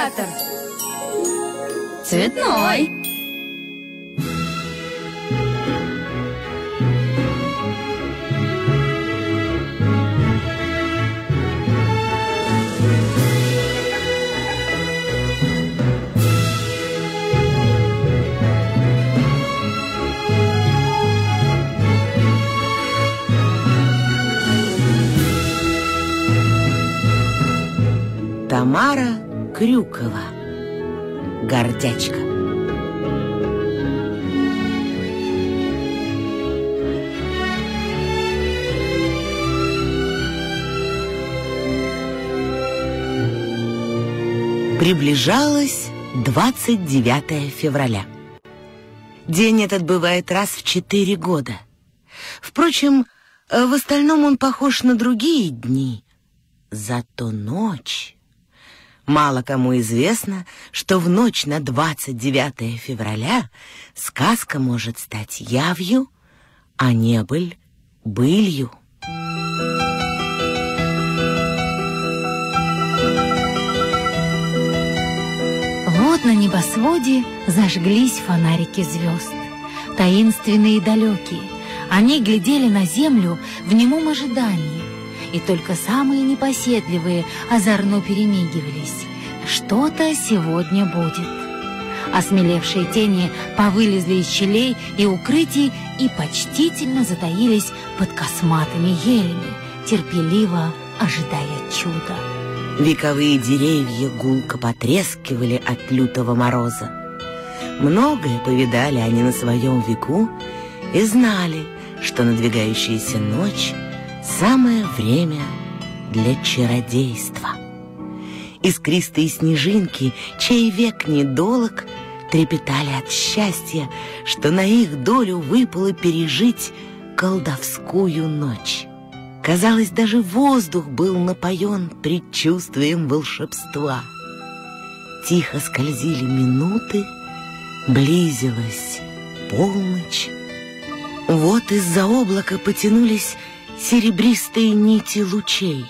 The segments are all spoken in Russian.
театр? Цветной. Тамара Крюкова Гордячка Приближалось 29 февраля. День этот бывает раз в четыре года. Впрочем, в остальном он похож на другие дни. Зато ночь Мало кому известно, что в ночь на 29 февраля сказка может стать явью, а небыль — былью. Вот на небосводе зажглись фонарики звезд, таинственные и далекие. Они глядели на землю в немом ожидании, и только самые непоседливые озорно перемигивались. Что-то сегодня будет. Осмелевшие тени повылезли из щелей и укрытий и почтительно затаились под косматыми елями, терпеливо ожидая чуда. Вековые деревья гулко потрескивали от лютого мороза. Многое повидали они на своем веку и знали, что надвигающаяся ночь Самое время для чародейства. Искристые снежинки, чей век недолог, трепетали от счастья, что на их долю выпало пережить колдовскую ночь. Казалось, даже воздух был напоен предчувствием волшебства. Тихо скользили минуты, близилась полночь. Вот из-за облака потянулись серебристые нити лучей.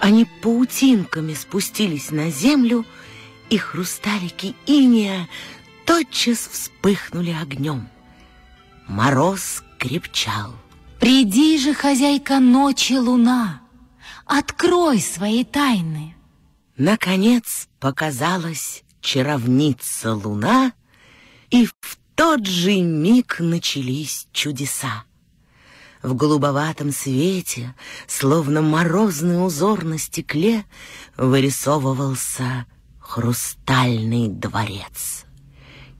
Они паутинками спустились на землю, и хрусталики иния тотчас вспыхнули огнем. Мороз крепчал. «Приди же, хозяйка ночи, луна, открой свои тайны!» Наконец показалась чаровница луна, и в тот же миг начались чудеса. В голубоватом свете, словно морозный узор на стекле, вырисовывался хрустальный дворец.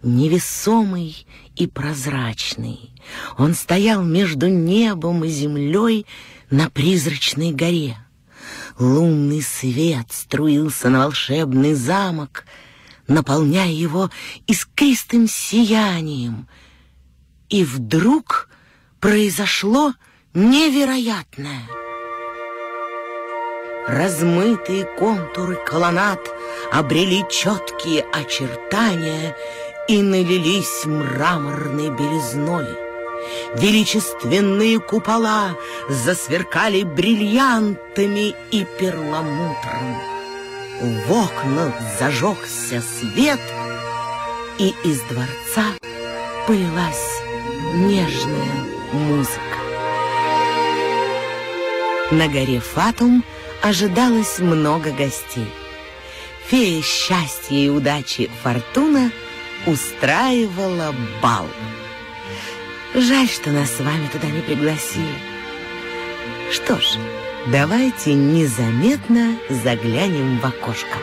Невесомый и прозрачный, он стоял между небом и землей на призрачной горе. Лунный свет струился на волшебный замок, наполняя его искристым сиянием. И вдруг произошло невероятное. Размытые контуры колоннад обрели четкие очертания и налились мраморной белизной. Величественные купола засверкали бриллиантами и перламутром. В окнах зажегся свет, и из дворца полилась нежная музыка. На горе Фатум ожидалось много гостей. Фея счастья и удачи Фортуна устраивала бал. Жаль, что нас с вами туда не пригласили. Что ж, давайте незаметно заглянем в окошко.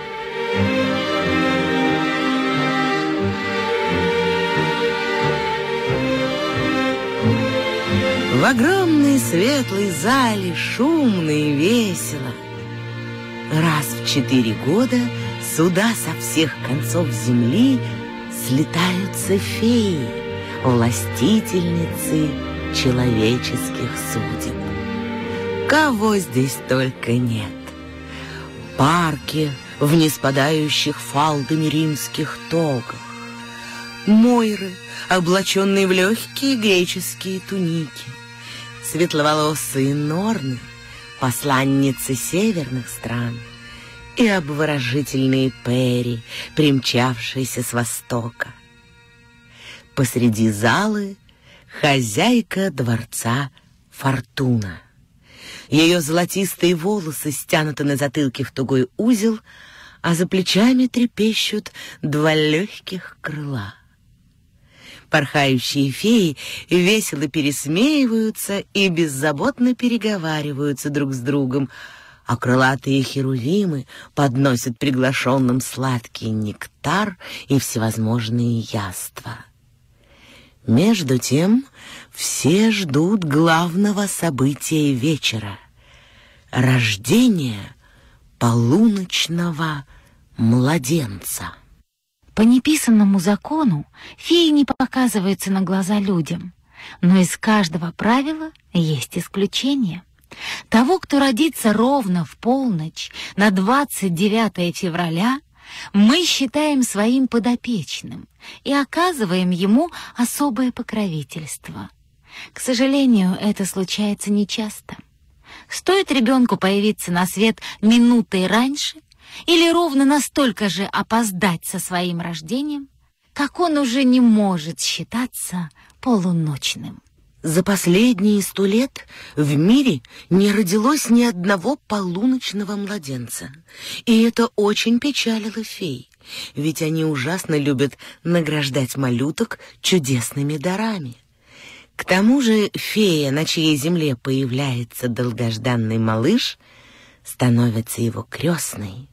В огромной светлой зале шумно и весело. Раз в четыре года сюда со всех концов земли слетаются феи, властительницы человеческих судеб. Кого здесь только нет. Парки в неспадающих фалдами римских тогах, Мойры, облаченные в легкие греческие туники, светловолосые норны, посланницы северных стран, и обворожительные Перри, примчавшиеся с востока. Посреди залы хозяйка дворца Фортуна. Ее золотистые волосы стянуты на затылке в тугой узел, а за плечами трепещут два легких крыла. Порхающие феи весело пересмеиваются и беззаботно переговариваются друг с другом, а крылатые херувимы подносят приглашенным сладкий нектар и всевозможные яства. Между тем все ждут главного события вечера — рождения полуночного младенца. По неписанному закону феи не показываются на глаза людям, но из каждого правила есть исключение. Того, кто родится ровно в полночь на 29 февраля, мы считаем своим подопечным и оказываем ему особое покровительство. К сожалению, это случается нечасто. Стоит ребенку появиться на свет минутой раньше или ровно настолько же опоздать со своим рождением, как он уже не может считаться полуночным. За последние сто лет в мире не родилось ни одного полуночного младенца. И это очень печалило фей, ведь они ужасно любят награждать малюток чудесными дарами. К тому же фея, на чьей земле появляется долгожданный малыш, становится его крестной,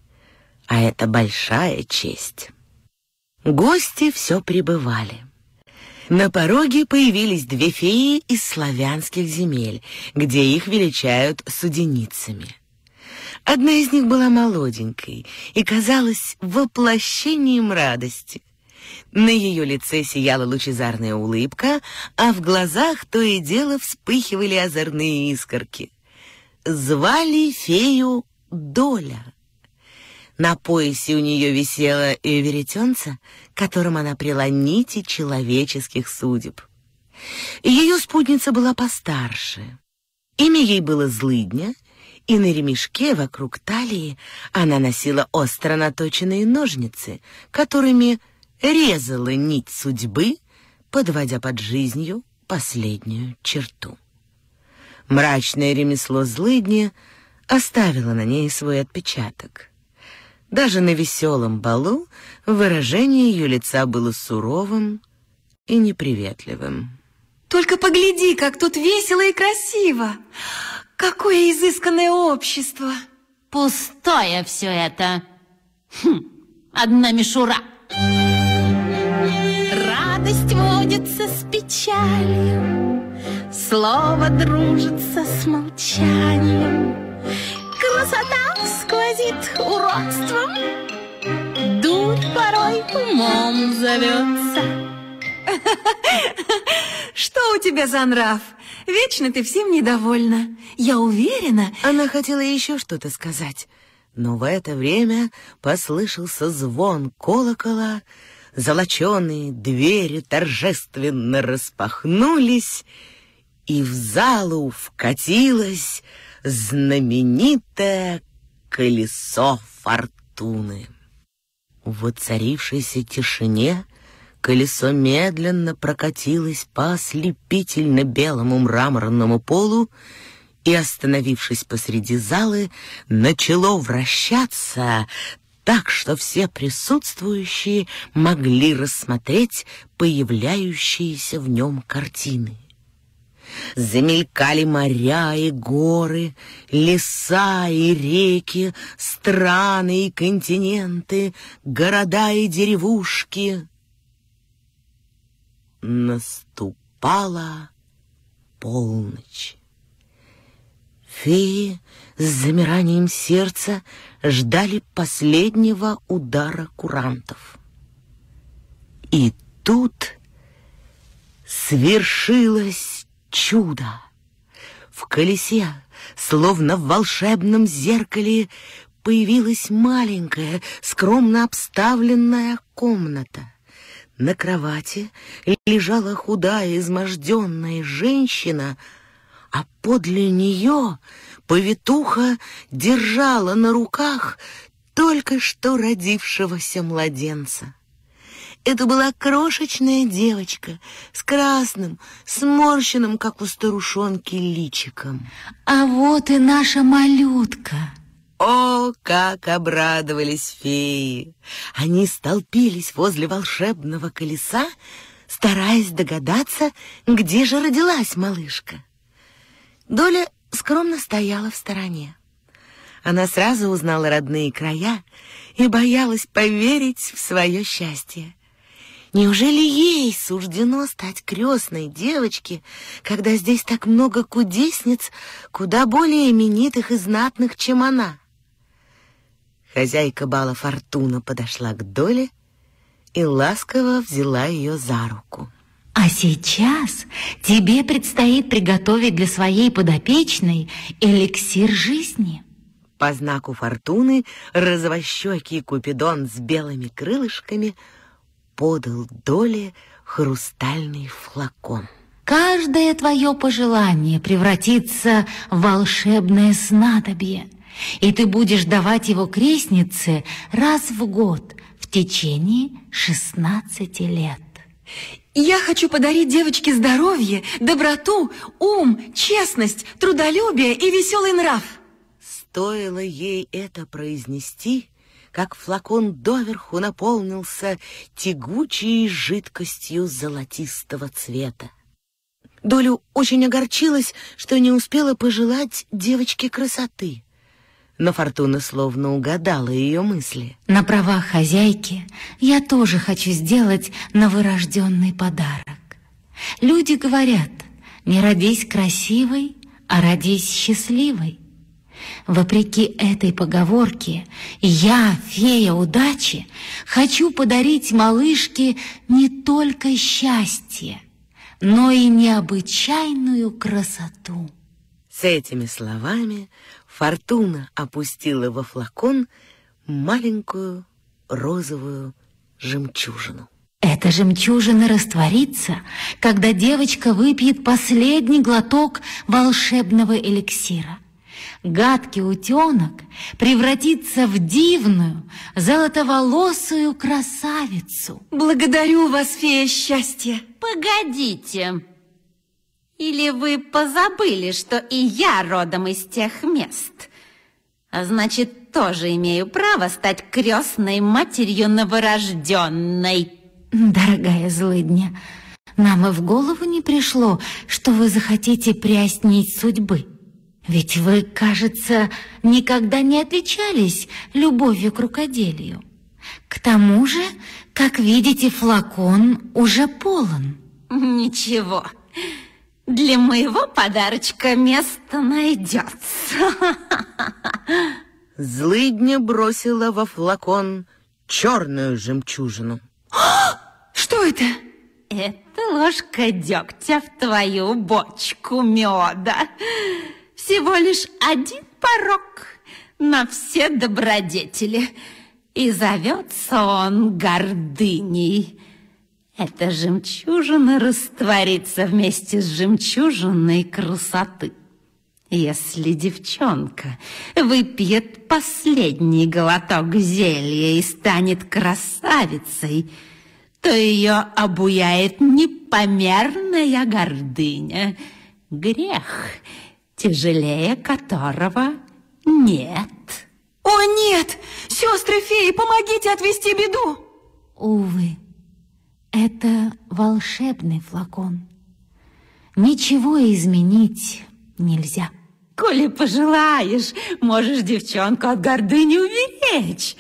а это большая честь. Гости все прибывали. На пороге появились две феи из славянских земель, где их величают суденицами. Одна из них была молоденькой и казалась воплощением радости. На ее лице сияла лучезарная улыбка, а в глазах то и дело вспыхивали озорные искорки. Звали фею Доля. На поясе у нее висело веретенце, которым она прила нити человеческих судеб. Ее спутница была постарше. Имя ей было Злыдня, и на ремешке вокруг талии она носила остро наточенные ножницы, которыми резала нить судьбы, подводя под жизнью последнюю черту. Мрачное ремесло Злыдни оставило на ней свой отпечаток — даже на веселом балу выражение ее лица было суровым и неприветливым. Только погляди, как тут весело и красиво! Какое изысканное общество! Пустое все это! Хм, одна мишура! Радость водится с печалью, Слово дружится с молчанием, Красота сквозит уродством, Дурь порой умом зовется. Что у тебя за нрав? Вечно ты всем недовольна. Я уверена... Она хотела еще что-то сказать, но в это время послышался звон колокола, золоченые двери торжественно распахнулись, и в залу вкатилась знаменитое колесо фортуны. В воцарившейся тишине колесо медленно прокатилось по ослепительно белому мраморному полу и, остановившись посреди залы, начало вращаться так, что все присутствующие могли рассмотреть появляющиеся в нем картины. Замелькали моря и горы, леса и реки, страны и континенты, города и деревушки. Наступала полночь. Феи с замиранием сердца ждали последнего удара курантов. И тут свершилось чудо. В колесе, словно в волшебном зеркале, появилась маленькая, скромно обставленная комната. На кровати лежала худая, изможденная женщина, а подле нее повитуха держала на руках только что родившегося младенца. Это была крошечная девочка с красным, сморщенным, как у старушонки, личиком. А вот и наша малютка. О, как обрадовались феи! Они столпились возле волшебного колеса, стараясь догадаться, где же родилась малышка. Доля скромно стояла в стороне. Она сразу узнала родные края и боялась поверить в свое счастье. Неужели ей суждено стать крестной девочке, когда здесь так много кудесниц, куда более именитых и знатных, чем она? Хозяйка бала Фортуна подошла к Доле и ласково взяла ее за руку. А сейчас тебе предстоит приготовить для своей подопечной эликсир жизни. По знаку Фортуны розовощекий Купидон с белыми крылышками – подал Доле хрустальный флакон. Каждое твое пожелание превратится в волшебное снадобье, и ты будешь давать его крестнице раз в год в течение 16 лет. Я хочу подарить девочке здоровье, доброту, ум, честность, трудолюбие и веселый нрав. Стоило ей это произнести, как флакон доверху наполнился тягучей жидкостью золотистого цвета. Долю очень огорчилась, что не успела пожелать девочке красоты. Но Фортуна словно угадала ее мысли. На правах хозяйки я тоже хочу сделать новорожденный подарок. Люди говорят, не родись красивой, а родись счастливой. Вопреки этой поговорке, я, фея удачи, хочу подарить малышке не только счастье, но и необычайную красоту. С этими словами Фортуна опустила во флакон маленькую розовую жемчужину. Эта жемчужина растворится, когда девочка выпьет последний глоток волшебного эликсира гадкий утенок превратится в дивную, золотоволосую красавицу. Благодарю вас, фея счастья. Погодите. Или вы позабыли, что и я родом из тех мест? А значит, тоже имею право стать крестной матерью новорожденной. Дорогая злыдня, нам и в голову не пришло, что вы захотите пряснить судьбы. Ведь вы, кажется, никогда не отличались любовью к рукоделию. К тому же, как видите, флакон уже полон. Ничего, для моего подарочка место найдется. Злыдня бросила во флакон черную жемчужину. Что это? Это ложка дегтя в твою бочку меда. Всего лишь один порог на все добродетели. И зовется он гордыней. Эта жемчужина растворится вместе с жемчужиной красоты. Если девчонка выпьет последний глоток зелья и станет красавицей, то ее обуяет непомерная гордыня. Грех — тяжелее которого нет. О, нет! Сестры феи, помогите отвести беду! Увы, это волшебный флакон. Ничего изменить нельзя. Коли пожелаешь, можешь девчонку от гордыни уберечь.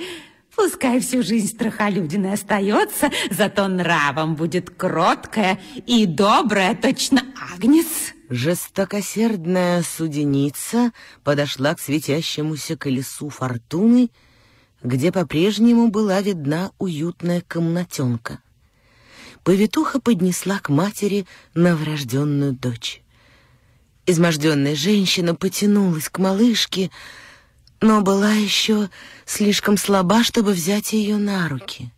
Пускай всю жизнь страхолюдиной остается, зато нравом будет кроткая и добрая, точно агнец. Жестокосердная суденица подошла к светящемуся колесу фортуны, где по-прежнему была видна уютная комнатенка. Повитуха поднесла к матери новорожденную дочь. Изможденная женщина потянулась к малышке, но была еще слишком слаба, чтобы взять ее на руки.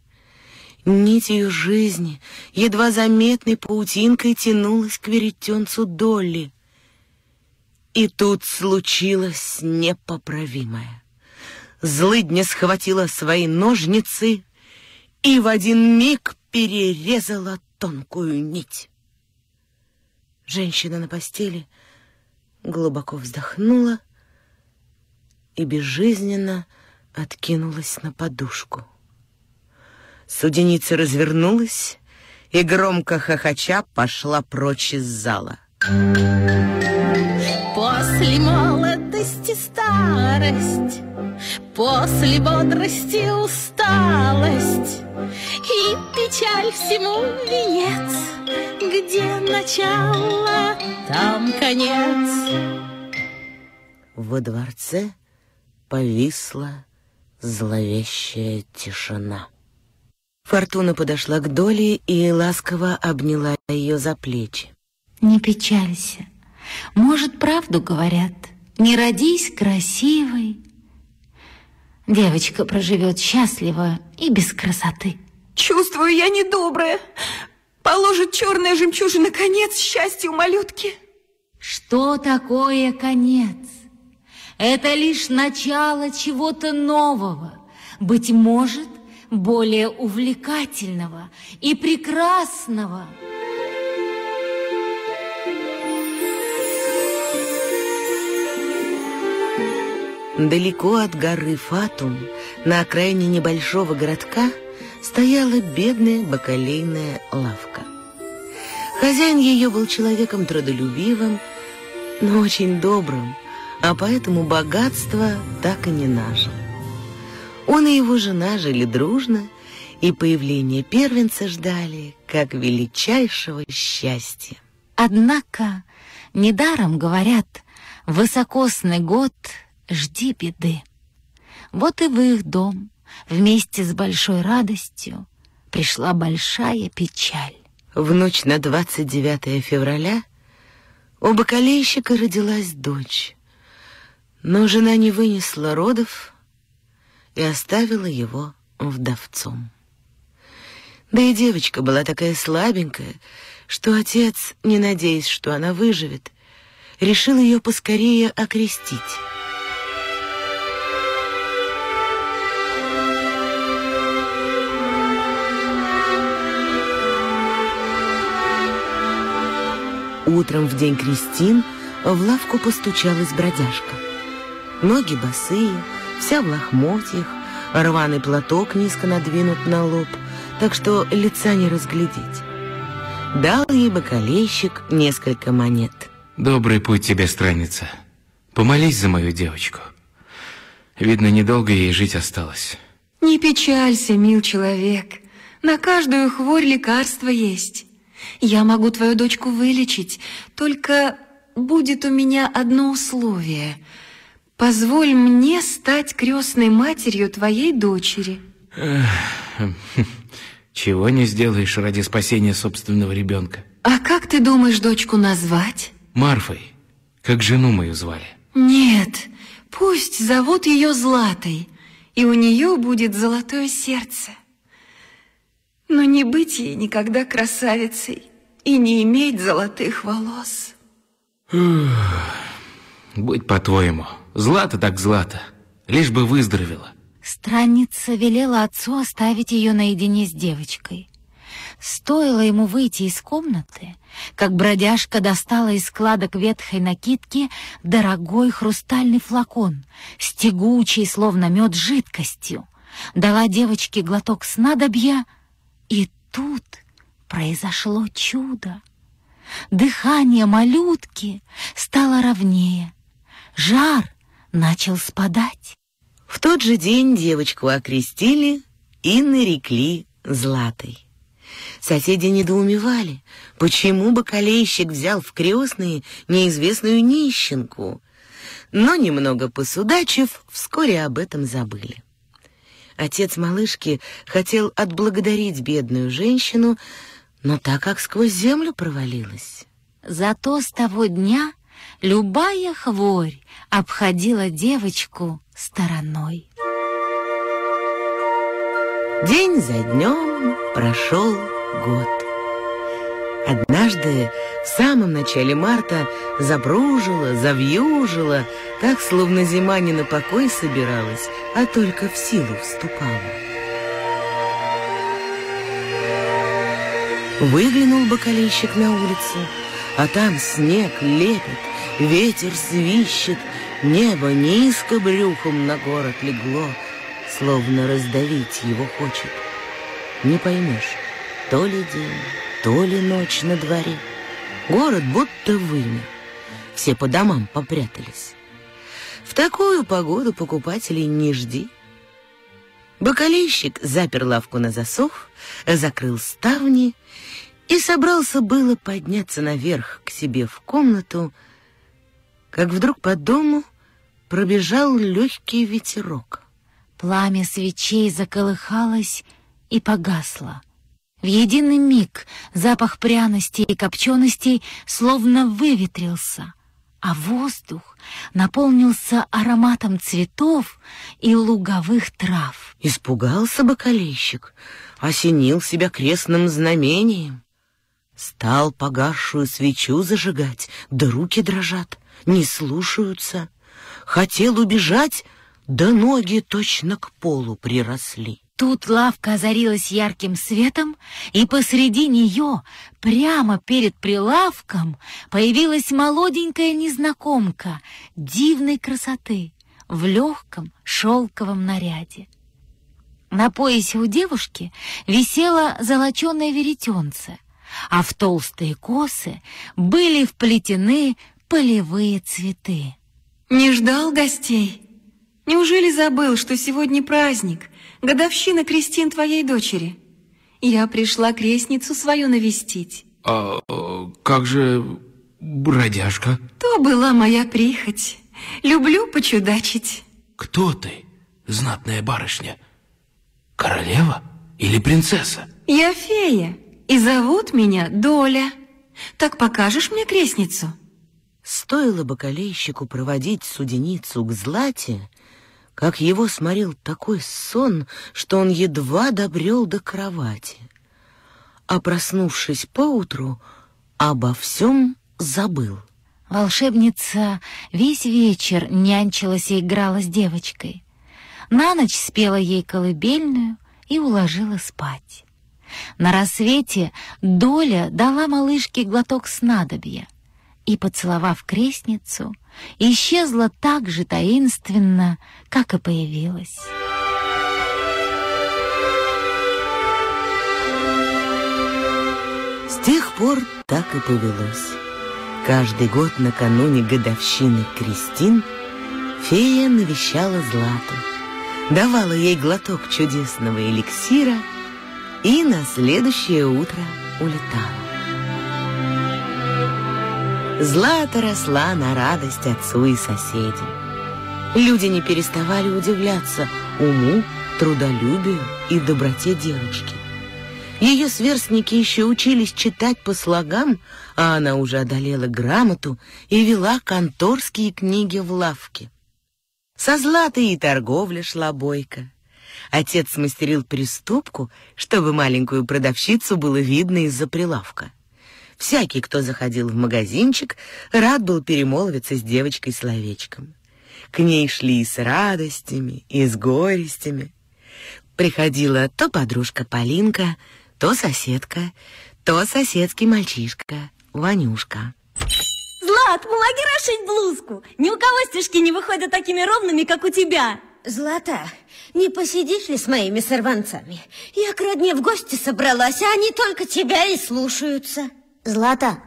Нить ее жизни, едва заметной паутинкой, тянулась к веретенцу Долли. И тут случилось непоправимое. злыдня схватила свои ножницы и в один миг перерезала тонкую нить. Женщина на постели глубоко вздохнула и безжизненно откинулась на подушку. Суденица развернулась и, громко хохоча, пошла прочь из зала. После молодости старость, после бодрости усталость и печаль всему венец, где начало, там конец. Во дворце повисла зловещая тишина. Фортуна подошла к Доле и ласково обняла ее за плечи. Не печалься. Может, правду говорят. Не родись красивой. Девочка проживет счастливо и без красоты. Чувствую я недоброе. Положит черная жемчужина конец счастью малютки. Что такое конец? Это лишь начало чего-то нового, быть может, более увлекательного и прекрасного. Далеко от горы Фатум, на окраине небольшого городка, стояла бедная бакалейная лавка. Хозяин ее был человеком трудолюбивым, но очень добрым, а поэтому богатства так и не нажил. Он и его жена жили дружно, и появление первенца ждали как величайшего счастья. Однако, недаром говорят, высокосный год жди беды. Вот и в их дом вместе с большой радостью пришла большая печаль. В ночь на 29 февраля у бакалейщика родилась дочь, но жена не вынесла родов и оставила его вдовцом. Да и девочка была такая слабенькая, что отец, не надеясь, что она выживет, решил ее поскорее окрестить. Утром в день крестин в лавку постучалась бродяжка. Ноги босые, вся в лохмотьях, рваный платок низко надвинут на лоб, так что лица не разглядеть. Дал ей бокалейщик несколько монет. Добрый путь тебе, странница. Помолись за мою девочку. Видно, недолго ей жить осталось. Не печалься, мил человек. На каждую хворь лекарство есть. Я могу твою дочку вылечить, только будет у меня одно условие. Позволь мне стать крестной матерью твоей дочери. Чего не сделаешь ради спасения собственного ребенка? А как ты думаешь дочку назвать? Марфой, как жену мою звали. Нет, пусть зовут ее Златой, и у нее будет золотое сердце. Но не быть ей никогда красавицей и не иметь золотых волос. Будь по-твоему, злато так злато, лишь бы выздоровела. Странница велела отцу оставить ее наедине с девочкой. Стоило ему выйти из комнаты, как бродяжка достала из складок ветхой накидки дорогой хрустальный флакон с тягучей, словно мед, жидкостью. Дала девочке глоток снадобья, и тут произошло чудо. Дыхание малютки стало ровнее, жар начал спадать. В тот же день девочку окрестили и нарекли Златой. Соседи недоумевали, почему бакалейщик взял в крестные неизвестную нищенку. Но, немного посудачив, вскоре об этом забыли. Отец малышки хотел отблагодарить бедную женщину, но так как сквозь землю провалилась. Зато с того дня любая хворь обходила девочку стороной. День за днем прошел год. Однажды В самом начале марта запружила, завьюжила, так, словно зима не на покой собиралась, а только в силу вступала. Выглянул бокалейщик на улицу, а там снег лепит, ветер свищет, небо низко брюхом на город легло, словно раздавить его хочет. Не поймешь, то ли день, то ли ночь на дворе. Город будто вымер. Все по домам попрятались. В такую погоду покупателей не жди. Бакалейщик запер лавку на засов, закрыл ставни и собрался было подняться наверх к себе в комнату, как вдруг по дому пробежал легкий ветерок. Пламя свечей заколыхалось и погасло. В единый миг запах пряностей и копченостей словно выветрился, а воздух наполнился ароматом цветов и луговых трав. Испугался бокалейщик, осенил себя крестным знамением. Стал погасшую свечу зажигать, да руки дрожат, не слушаются. Хотел убежать, да ноги точно к полу приросли. Тут лавка озарилась ярким светом, и посреди нее, прямо перед прилавком, появилась молоденькая незнакомка дивной красоты в легком шелковом наряде. На поясе у девушки висело золоченое веретенце, а в толстые косы были вплетены полевые цветы. Не ждал гостей? Неужели забыл, что сегодня праздник, годовщина крестин твоей дочери? Я пришла крестницу свою навестить. А э, как же бродяжка? То была моя прихоть. Люблю почудачить. Кто ты, знатная барышня? Королева или принцесса? Я фея, и зовут меня Доля. Так покажешь мне крестницу? Стоило бокалейщику проводить суденицу к злате, как его сморил такой сон, что он едва добрел до кровати. А проснувшись поутру, обо всем забыл. Волшебница весь вечер нянчилась и играла с девочкой. На ночь спела ей колыбельную и уложила спать. На рассвете Доля дала малышке глоток снадобья и, поцеловав крестницу, исчезла так же таинственно, как и появилась. С тех пор так и повелось. Каждый год накануне годовщины Кристин фея навещала Злату, давала ей глоток чудесного эликсира и на следующее утро улетала. Злата росла на радость отцу и соседям. Люди не переставали удивляться уму, трудолюбию и доброте девочки. Ее сверстники еще учились читать по слогам, а она уже одолела грамоту и вела конторские книги в лавке. Со Златой и торговля шла бойко. Отец смастерил приступку, чтобы маленькую продавщицу было видно из-за прилавка. Всякий, кто заходил в магазинчик, рад был перемолвиться с девочкой словечком. К ней шли и с радостями, и с горестями. Приходила то подружка Полинка, то соседка, то соседский мальчишка Ванюшка. Злат, помоги расшить блузку. Ни у кого стежки не выходят такими ровными, как у тебя. Злата, не посидишь ли с моими сорванцами? Я к родне в гости собралась, а они только тебя и слушаются. Злата,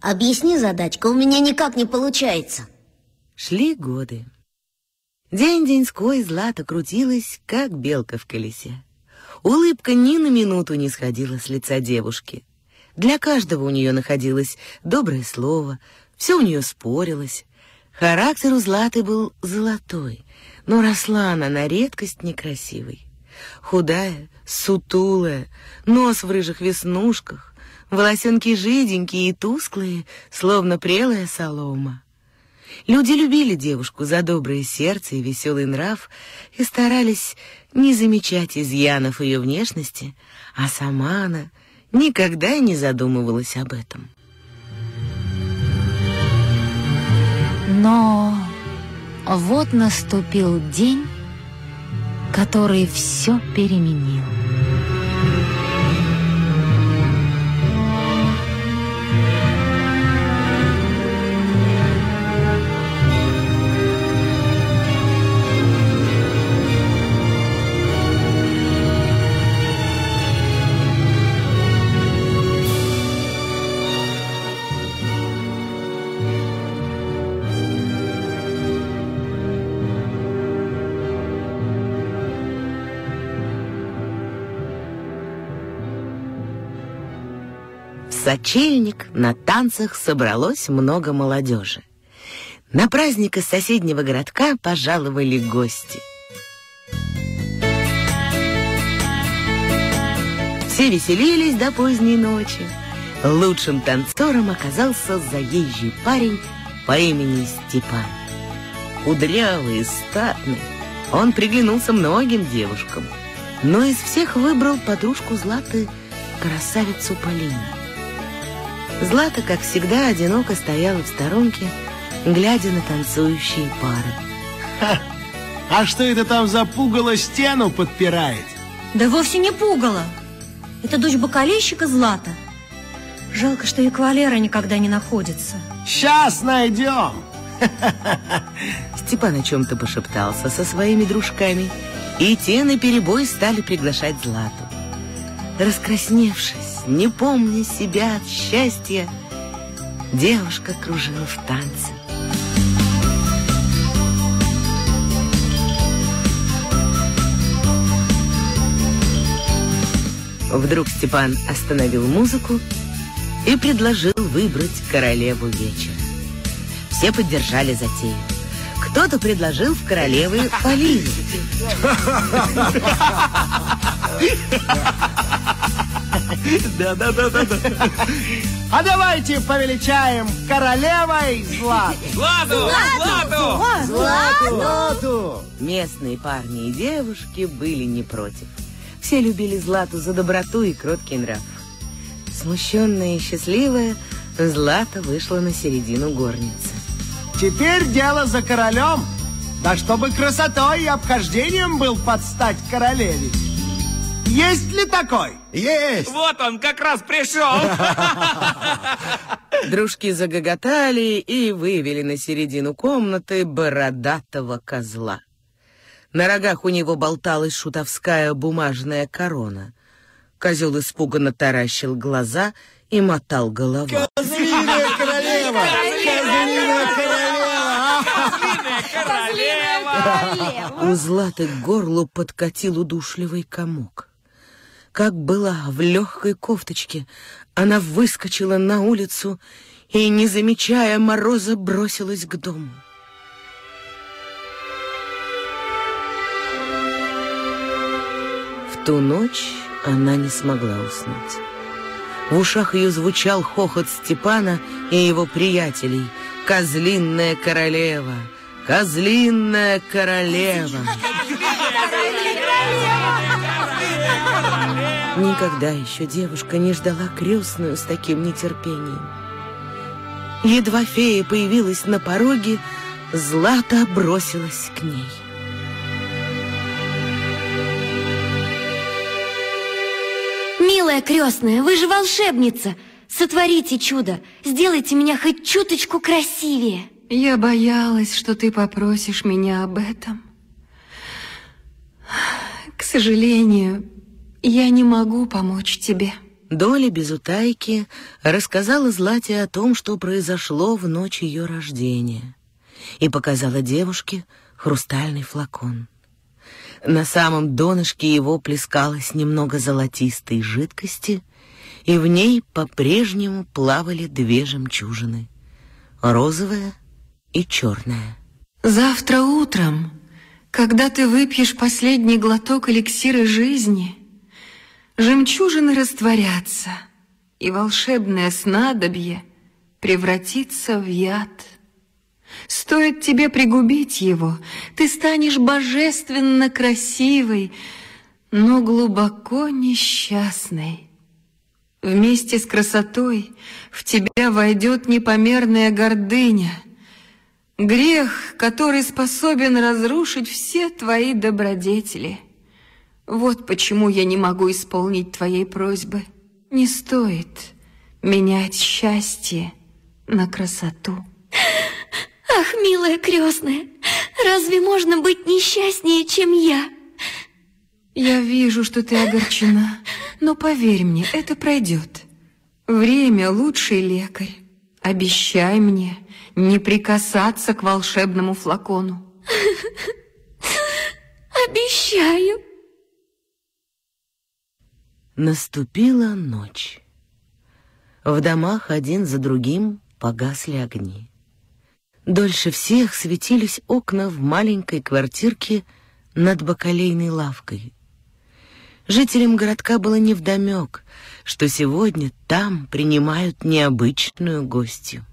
объясни задачку, у меня никак не получается. Шли годы. День-деньской Злата крутилась, как белка в колесе. Улыбка ни на минуту не сходила с лица девушки. Для каждого у нее находилось доброе слово, все у нее спорилось. Характер у Златы был золотой, но росла она на редкость некрасивой. Худая, сутулая, нос в рыжих веснушках, волосенки жиденькие и тусклые, словно прелая солома. Люди любили девушку за доброе сердце и веселый нрав и старались не замечать изъянов ее внешности, а сама она никогда не задумывалась об этом. Но вот наступил день, который все переменил. Сочельник на танцах собралось много молодежи. На праздник из соседнего городка пожаловали гости. Все веселились до поздней ночи. Лучшим танцором оказался заезжий парень по имени Степан. Кудрявый и статный, он приглянулся многим девушкам, но из всех выбрал подружку Златы красавицу Полину. Злата, как всегда, одиноко стояла в сторонке, глядя на танцующие пары. Ха! А что это там за пугало стену подпирает? Да вовсе не пугало. Это дочь бокалейщика Злата. Жалко, что и кавалера никогда не находится. Сейчас найдем. Степан о чем-то пошептался со своими дружками, и те наперебой стали приглашать Злату. Раскрасневшись, не помня себя от счастья, девушка кружила в танце. Вдруг Степан остановил музыку и предложил выбрать королеву вечера. Все поддержали затею. Кто-то предложил в королевы Полину. Да-да-да-да. А давайте повеличаем королевой Злату. Злату! Злату! Злату! Злату! Местные парни и девушки были не против. Все любили Злату за доброту и кроткий нрав. Смущенная и счастливая, Злата вышла на середину горницы. Теперь дело за королем. Да чтобы красотой и обхождением был под стать королеве. Есть ли такой? Есть! Вот он как раз пришел! Дружки загоготали и вывели на середину комнаты бородатого козла. На рогах у него болталась шутовская бумажная корона. Козел испуганно таращил глаза и мотал головой. Козлиная королева! Козлиная королева! У Златы к горлу подкатил удушливый комок. Как была в легкой кофточке, она выскочила на улицу и, не замечая мороза, бросилась к дому. В ту ночь она не смогла уснуть. В ушах ее звучал хохот Степана и его приятелей. «Козлинная королева! Козлинная королева!» Никогда еще девушка не ждала крестную с таким нетерпением. Едва фея появилась на пороге, Злата бросилась к ней. Милая крестная, вы же волшебница. Сотворите чудо. Сделайте меня хоть чуточку красивее. Я боялась, что ты попросишь меня об этом. К сожалению, я не могу помочь тебе. Доля без утайки рассказала Злате о том, что произошло в ночь ее рождения, и показала девушке хрустальный флакон. На самом донышке его плескалось немного золотистой жидкости, и в ней по-прежнему плавали две жемчужины — розовая и черная. Завтра утром, когда ты выпьешь последний глоток эликсира жизни, жемчужины растворятся, и волшебное снадобье превратится в яд. Стоит тебе пригубить его, ты станешь божественно красивой, но глубоко несчастной. Вместе с красотой в тебя войдет непомерная гордыня. Грех, который способен разрушить все твои добродетели. Вот почему я не могу исполнить твоей просьбы. Не стоит менять счастье на красоту. Ах, милая крестная, разве можно быть несчастнее, чем я? Я вижу, что ты огорчена, но поверь мне, это пройдет. Время — лучший лекарь. Обещай мне не прикасаться к волшебному флакону. Обещаю. Наступила ночь. В домах один за другим погасли огни. Дольше всех светились окна в маленькой квартирке над бакалейной лавкой. Жителям городка было невдомек, что сегодня там принимают необычную гостью.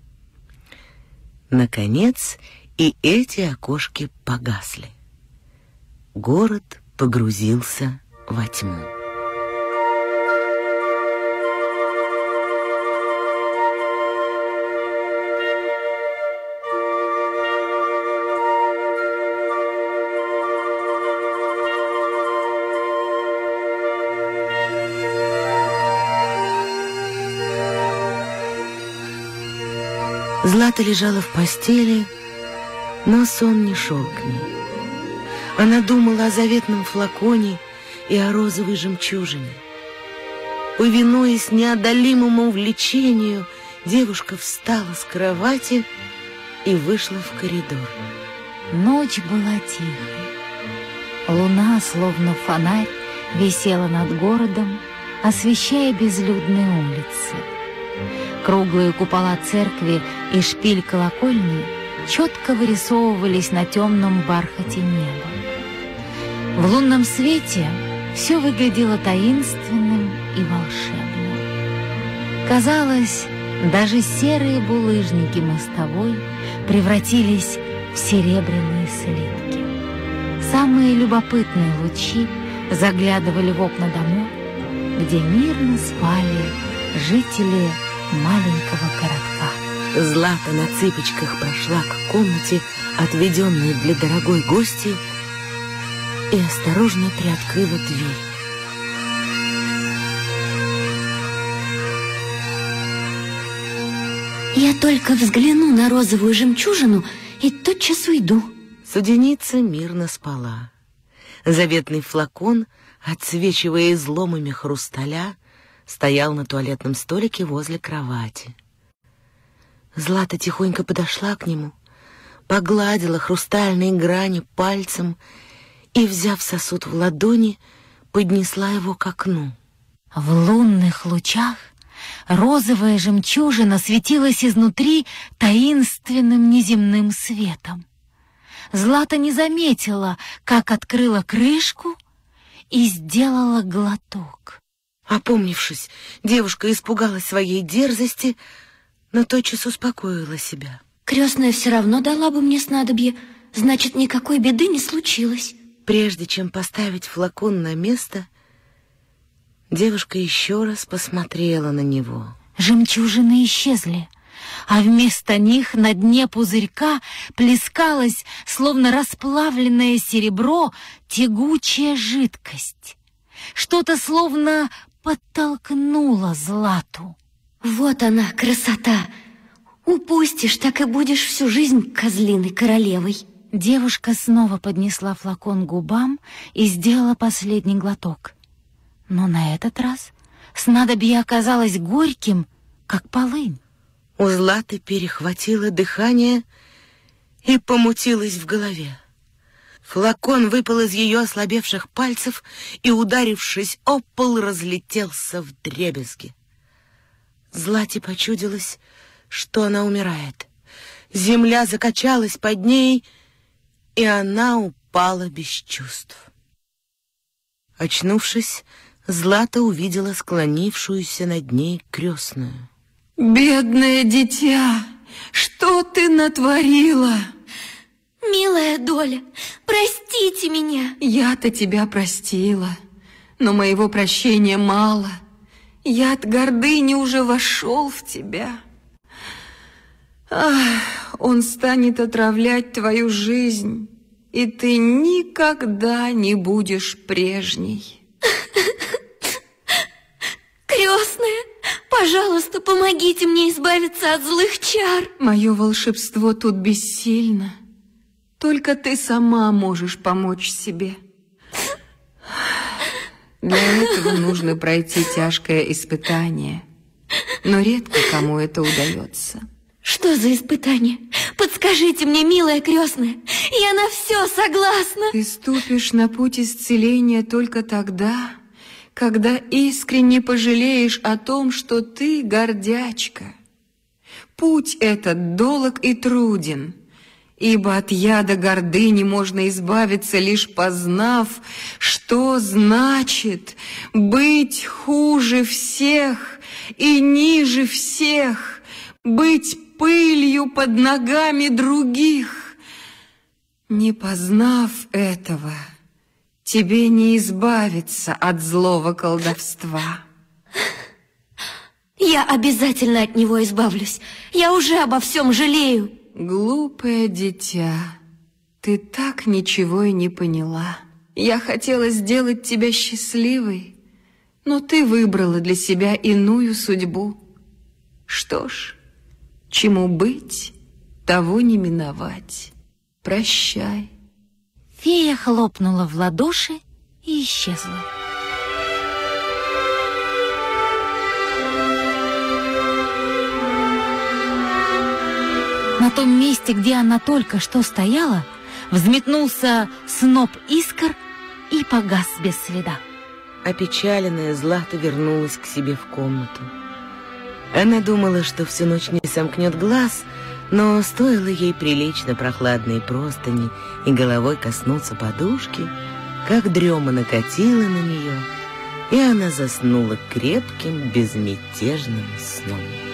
Наконец, и эти окошки погасли. Город погрузился во тьму. Злата лежала в постели, но сон не шел к ней. Она думала о заветном флаконе и о розовой жемчужине. Повинуясь неодолимому влечению, девушка встала с кровати и вышла в коридор. Ночь была тихой. Луна, словно фонарь, висела над городом, освещая безлюдные улицы. Круглые купола церкви и шпиль колокольни четко вырисовывались на темном бархате неба. В лунном свете все выглядело таинственным и волшебным. Казалось, даже серые булыжники мостовой превратились в серебряные слитки. Самые любопытные лучи заглядывали в окна домов, где мирно спали жители маленького городка. Злата на цыпочках прошла к комнате, отведенной для дорогой гости, и осторожно приоткрыла дверь. Я только взгляну на розовую жемчужину и тотчас уйду. Суденица мирно спала. Заветный флакон, отсвечивая изломами хрусталя, стоял на туалетном столике возле кровати. Злата тихонько подошла к нему, погладила хрустальные грани пальцем и, взяв сосуд в ладони, поднесла его к окну. В лунных лучах розовая жемчужина светилась изнутри таинственным неземным светом. Злата не заметила, как открыла крышку и сделала глоток. Опомнившись, девушка испугалась своей дерзости, но тотчас успокоила себя. Крестная все равно дала бы мне снадобье, значит, никакой беды не случилось. Прежде чем поставить флакон на место, девушка еще раз посмотрела на него. Жемчужины исчезли, а вместо них на дне пузырька плескалась, словно расплавленное серебро, тягучая жидкость. Что-то словно подтолкнула Злату. Вот она, красота! Упустишь, так и будешь всю жизнь козлиной королевой. Девушка снова поднесла флакон губам и сделала последний глоток. Но на этот раз снадобье оказалось горьким, как полынь. У Златы перехватило дыхание и помутилось в голове. Флакон выпал из ее ослабевших пальцев и, ударившись о пол, разлетелся в дребезги. Злате почудилось, что она умирает. Земля закачалась под ней, и она упала без чувств. Очнувшись, Злата увидела склонившуюся над ней крестную. Бедное дитя, что ты натворила? Милая доля, простите меня. Я-то тебя простила, но моего прощения мало. Я от гордыни уже вошел в тебя. Ах, он станет отравлять твою жизнь, и ты никогда не будешь прежней. Крестная, пожалуйста, помогите мне избавиться от злых чар. Мое волшебство тут бессильно. Только ты сама можешь помочь себе. Для этого нужно пройти тяжкое испытание. Но редко кому это удается. Что за испытание? Подскажите мне, милая крестная, я на все согласна. Ты ступишь на путь исцеления только тогда, когда искренне пожалеешь о том, что ты гордячка. Путь этот долог и труден, ибо от яда гордыни можно избавиться, лишь познав, что значит быть хуже всех и ниже всех, быть пылью под ногами других. Не познав этого, тебе не избавиться от злого колдовства. Я обязательно от него избавлюсь. Я уже обо всем жалею. Глупое дитя, ты так ничего и не поняла. Я хотела сделать тебя счастливой, но ты выбрала для себя иную судьбу. Что ж, чему быть, того не миновать. Прощай. Фея хлопнула в ладоши и исчезла. На том месте, где она только что стояла, взметнулся сноп искр и погас без следа. Опечаленная Злата вернулась к себе в комнату. Она думала, что всю ночь не сомкнет глаз, но стоило ей прилично прохладной простыни и головой коснуться подушки, как дрема накатила на нее, и она заснула крепким, безмятежным сном.